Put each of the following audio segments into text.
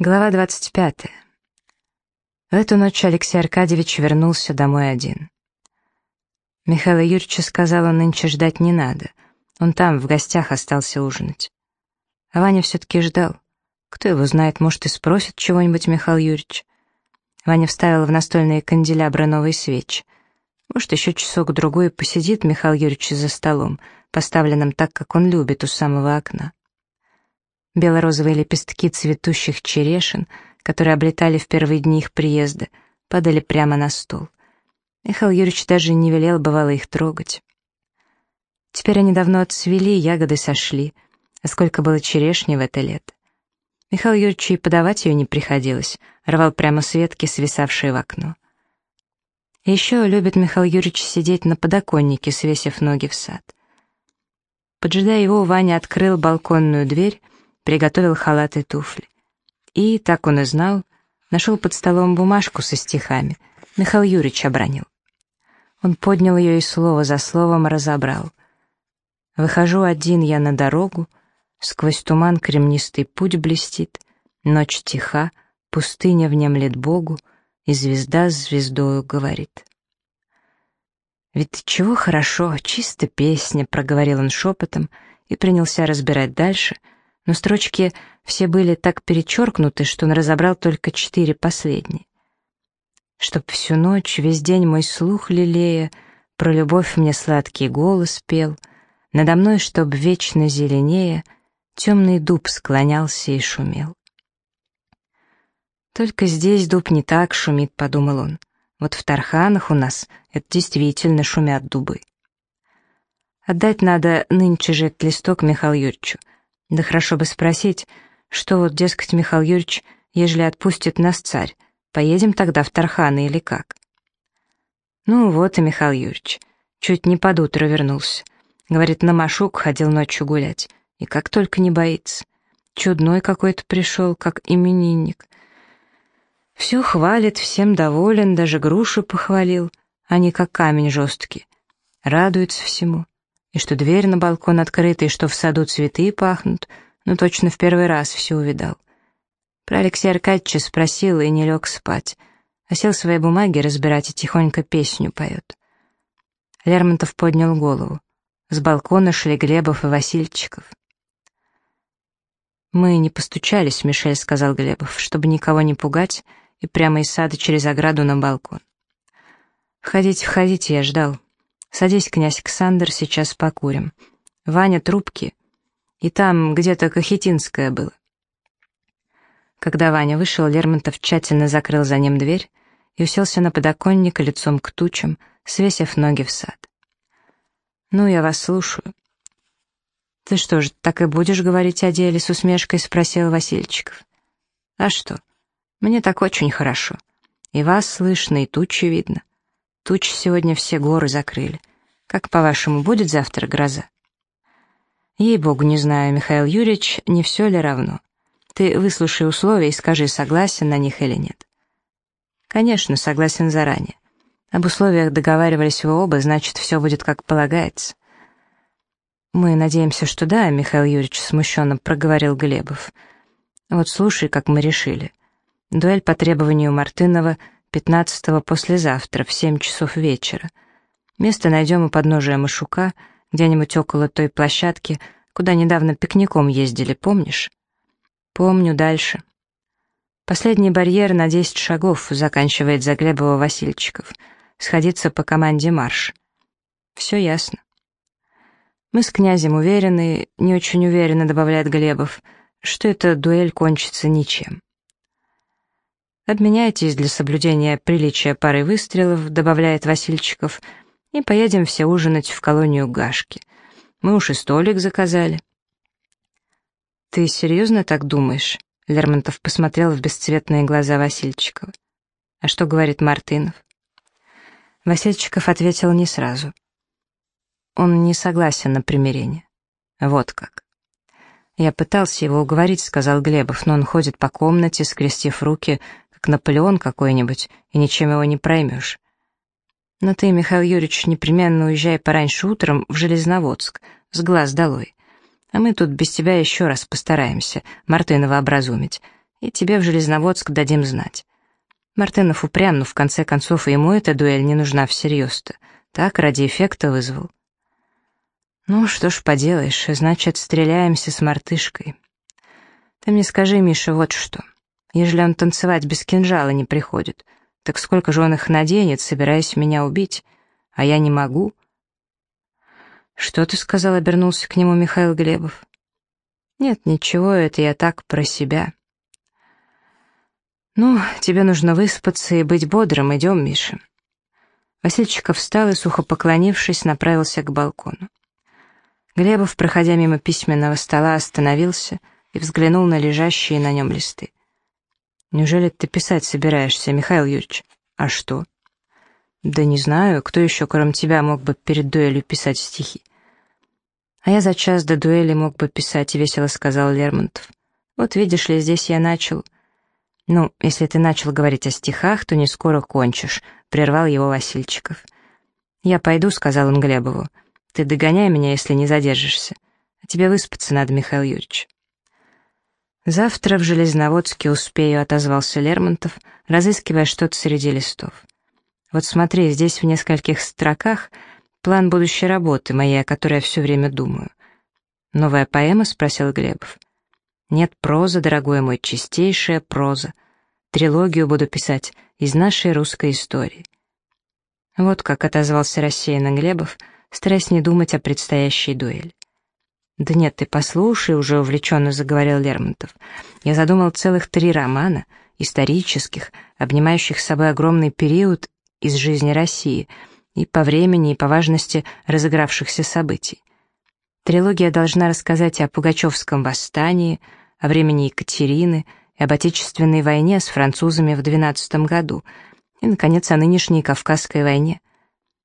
Глава 25. В эту ночь Алексей Аркадьевич вернулся домой один. Михаил Юрьевич сказал, он нынче ждать не надо. Он там, в гостях, остался ужинать. А Ваня все-таки ждал. Кто его знает, может, и спросит чего-нибудь Михаил Юрьевич. Ваня вставил в настольные канделябры новые свечи. Может, еще часок-другой посидит Михаил Юрьевич за столом, поставленным так, как он любит, у самого окна. Бело-розовые лепестки цветущих черешин, которые облетали в первые дни их приезда, падали прямо на стол. Михаил Юрьевич даже не велел, бывало, их трогать. Теперь они давно отцвели, ягоды сошли. А сколько было черешни в это лето. Михаил Юрьевич и подавать ее не приходилось, рвал прямо с ветки, свисавшие в окно. Еще любит Михаил Юрьевич сидеть на подоконнике, свесив ноги в сад. Поджидая его, Ваня открыл балконную дверь приготовил халат и туфли. И, так он и знал, нашел под столом бумажку со стихами. Михаил Юрьевич обронил. Он поднял ее и слово за словом разобрал. «Выхожу один я на дорогу, сквозь туман кремнистый путь блестит, ночь тиха, пустыня внемлет Богу, и звезда с звездою говорит». «Ведь чего хорошо, чисто песня», — проговорил он шепотом и принялся разбирать дальше — но строчки все были так перечеркнуты, что он разобрал только четыре последние. Чтоб всю ночь, весь день мой слух лелея, про любовь мне сладкий голос пел, надо мной, чтоб вечно зеленее, темный дуб склонялся и шумел. Только здесь дуб не так шумит, подумал он. Вот в Тарханах у нас это действительно шумят дубы. Отдать надо нынче же этот листок Михаилу Юрьевичу. Да хорошо бы спросить, что вот, дескать, Михаил Юрьевич, ежели отпустит нас царь, поедем тогда в Тарханы или как? Ну вот и Михаил Юрьевич. Чуть не под утро вернулся. Говорит, на Машук ходил ночью гулять. И как только не боится. Чудной какой-то пришел, как именинник. Все хвалит, всем доволен, даже грушу похвалил. Они как камень жесткий. Радуется всему и что дверь на балкон открыта, и что в саду цветы пахнут, ну точно в первый раз все увидал. Про Алексея Аркадьевича спросил и не лег спать, а сел свои бумаги разбирать и тихонько песню поет. Лермонтов поднял голову. С балкона шли Глебов и Васильчиков. «Мы не постучались, Мишель», — сказал Глебов, чтобы никого не пугать, и прямо из сада через ограду на балкон. «Входите, входите, я ждал». «Садись, князь Александр, сейчас покурим. Ваня, трубки. И там где-то Кахетинское было». Когда Ваня вышел, Лермонтов тщательно закрыл за ним дверь и уселся на подоконник лицом к тучам, свесив ноги в сад. «Ну, я вас слушаю». «Ты что ж, так и будешь говорить о деле?» — с усмешкой спросил Васильчиков. «А что? Мне так очень хорошо. И вас слышно, и тучи видно. Тучи сегодня все горы закрыли. Как, по-вашему, будет завтра гроза? Ей-богу, не знаю, Михаил Юрьевич, не все ли равно. Ты выслушай условия и скажи, согласен на них или нет. Конечно, согласен заранее. Об условиях договаривались вы оба, значит, все будет как полагается. Мы надеемся, что да, Михаил Юрьевич смущенно проговорил Глебов. Вот слушай, как мы решили. Дуэль по требованию Мартынова — 15-го послезавтра в 7 часов вечера. Место найдем у подножия Машука, где-нибудь около той площадки, куда недавно пикником ездили, помнишь? Помню, дальше. Последний барьер на 10 шагов, заканчивает Заглебова Васильчиков. Сходиться по команде марш. Все ясно. Мы с князем уверены, не очень уверенно добавляет Глебов, что эта дуэль кончится ничем. Обменяйтесь для соблюдения приличия парой выстрелов, добавляет Васильчиков, и поедем все ужинать в колонию Гашки. Мы уж и столик заказали. Ты серьезно так думаешь? Лермонтов посмотрел в бесцветные глаза Васильчикова. А что говорит Мартынов? Васильчиков ответил не сразу. Он не согласен на примирение. Вот как. Я пытался его уговорить, сказал Глебов, но он ходит по комнате, скрестив руки, Наполеон какой-нибудь, и ничем его не проймешь. Но ты, Михаил Юрьевич, непременно уезжай пораньше утром в Железноводск, с глаз долой. А мы тут без тебя еще раз постараемся Мартынова образумить. и тебе в Железноводск дадим знать. Мартынов упрям, но в конце концов ему эта дуэль не нужна всерьез-то. Так, ради эффекта вызвал. Ну, что ж поделаешь, значит, стреляемся с мартышкой. Ты мне скажи, Миша, вот что. Ежели он танцевать без кинжала не приходит, так сколько же он их наденет, собираясь меня убить? А я не могу. Что ты сказал, обернулся к нему Михаил Глебов. Нет, ничего, это я так про себя. «Ну, тебе нужно выспаться и быть бодрым. Идем, Миша». Васильчиков встал и, сухо поклонившись, направился к балкону. Глебов, проходя мимо письменного стола, остановился и взглянул на лежащие на нем листы. «Неужели ты писать собираешься, Михаил Юрьевич? А что?» «Да не знаю, кто еще, кроме тебя, мог бы перед дуэлью писать стихи?» «А я за час до дуэли мог бы писать», — весело сказал Лермонтов. «Вот видишь ли, здесь я начал...» «Ну, если ты начал говорить о стихах, то не скоро кончишь», — прервал его Васильчиков. «Я пойду», — сказал он Глебову. «Ты догоняй меня, если не задержишься. А тебе выспаться надо, Михаил Юрьевич». «Завтра в Железноводске успею», — отозвался Лермонтов, разыскивая что-то среди листов. «Вот смотри, здесь в нескольких строках план будущей работы моей, о которой я все время думаю». «Новая поэма?» — спросил Глебов. Нет, проза, дорогой мой, чистейшая проза. Трилогию буду писать из нашей русской истории. Вот как отозвался рассеянно Глебов, стараясь не думать о предстоящей дуэли. «Да нет, ты послушай», — уже увлеченно заговорил Лермонтов. «Я задумал целых три романа, исторических, обнимающих собой огромный период из жизни России, и по времени, и по важности разыгравшихся событий. Трилогия должна рассказать о Пугачевском восстании, о времени Екатерины и об Отечественной войне с французами в 12 году и, наконец, о нынешней Кавказской войне.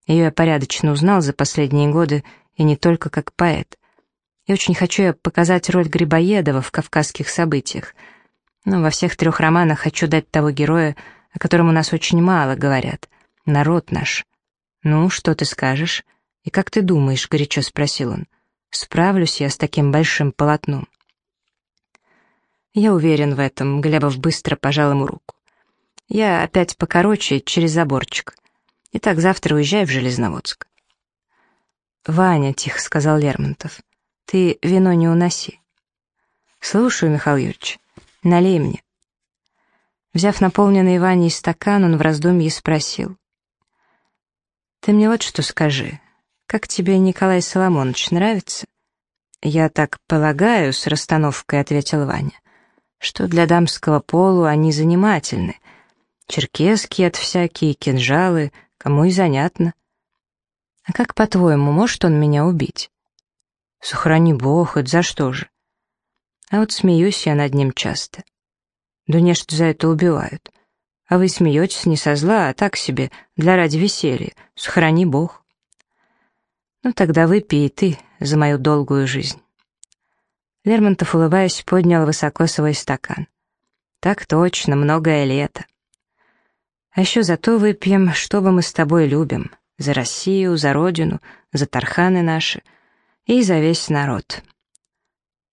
Ее я порядочно узнал за последние годы и не только как поэт. И очень хочу я показать роль Грибоедова в кавказских событиях. Но во всех трех романах хочу дать того героя, о котором у нас очень мало говорят. Народ наш. «Ну, что ты скажешь?» «И как ты думаешь?» — горячо спросил он. «Справлюсь я с таким большим полотном». «Я уверен в этом», — Глебов быстро пожал ему руку. «Я опять покороче, через заборчик. Итак, завтра уезжай в Железноводск». «Ваня», — тихо сказал Лермонтов, — «ты вино не уноси». «Слушаю, Михаил Юрьевич, налей мне». Взяв наполненный Ваней стакан, он в раздумье спросил. «Ты мне вот что скажи. Как тебе Николай Соломонович нравится?» «Я так полагаю», — с расстановкой ответил Ваня что для дамского полу они занимательны. Черкески от всякие, кинжалы, кому и занятно. А как, по-твоему, может он меня убить? Сохрани бог, это за что же? А вот смеюсь я над ним часто. Да не что за это убивают. А вы смеетесь не со зла, а так себе, для ради веселья. Сохрани бог. Ну тогда выпей ты за мою долгую жизнь. Лермонтов, улыбаясь, поднял высоко свой стакан. «Так точно, многое лето. А еще за то выпьем, что бы мы с тобой любим. За Россию, за Родину, за Тарханы наши и за весь народ».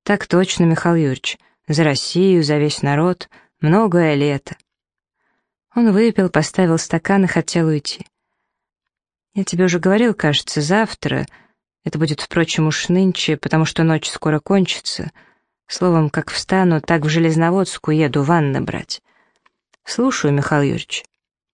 «Так точно, Михаил Юрьевич, за Россию, за весь народ, многое лето». Он выпил, поставил стакан и хотел уйти. «Я тебе уже говорил, кажется, завтра...» Это будет, впрочем, уж нынче, потому что ночь скоро кончится. Словом, как встану, так в Железноводску еду ванны брать. Слушаю, Михаил Юрьевич.